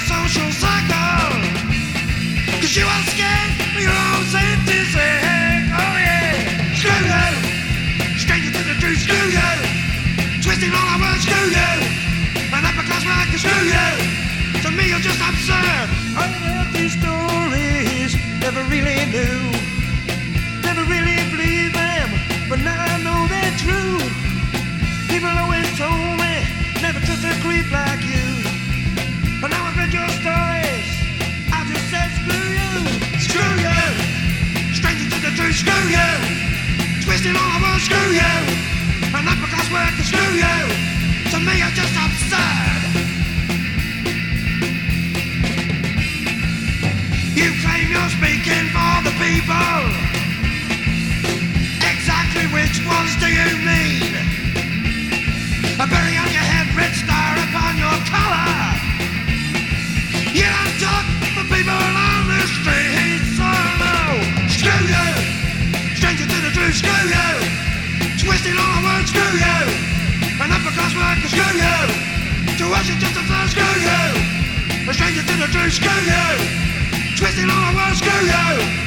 social cycle. Cause you are scared. Oh yeah. Screw you. Stranger to the truth, screw you. Twisting all our words, screw you. An screw you. To me, you're just absurd. Stories, never really knew. Screw you. Twisting all the words, screw you. An upper class worker, screw you. To me, you're just absurd. You claim you're speaking for the people. Exactly which ones do you mean? A berry Words, screw you. An upper class worker, screw you. To us, it's just a flash, screw you. A stranger to the truth, screw you. Twisting all the worker, screw you.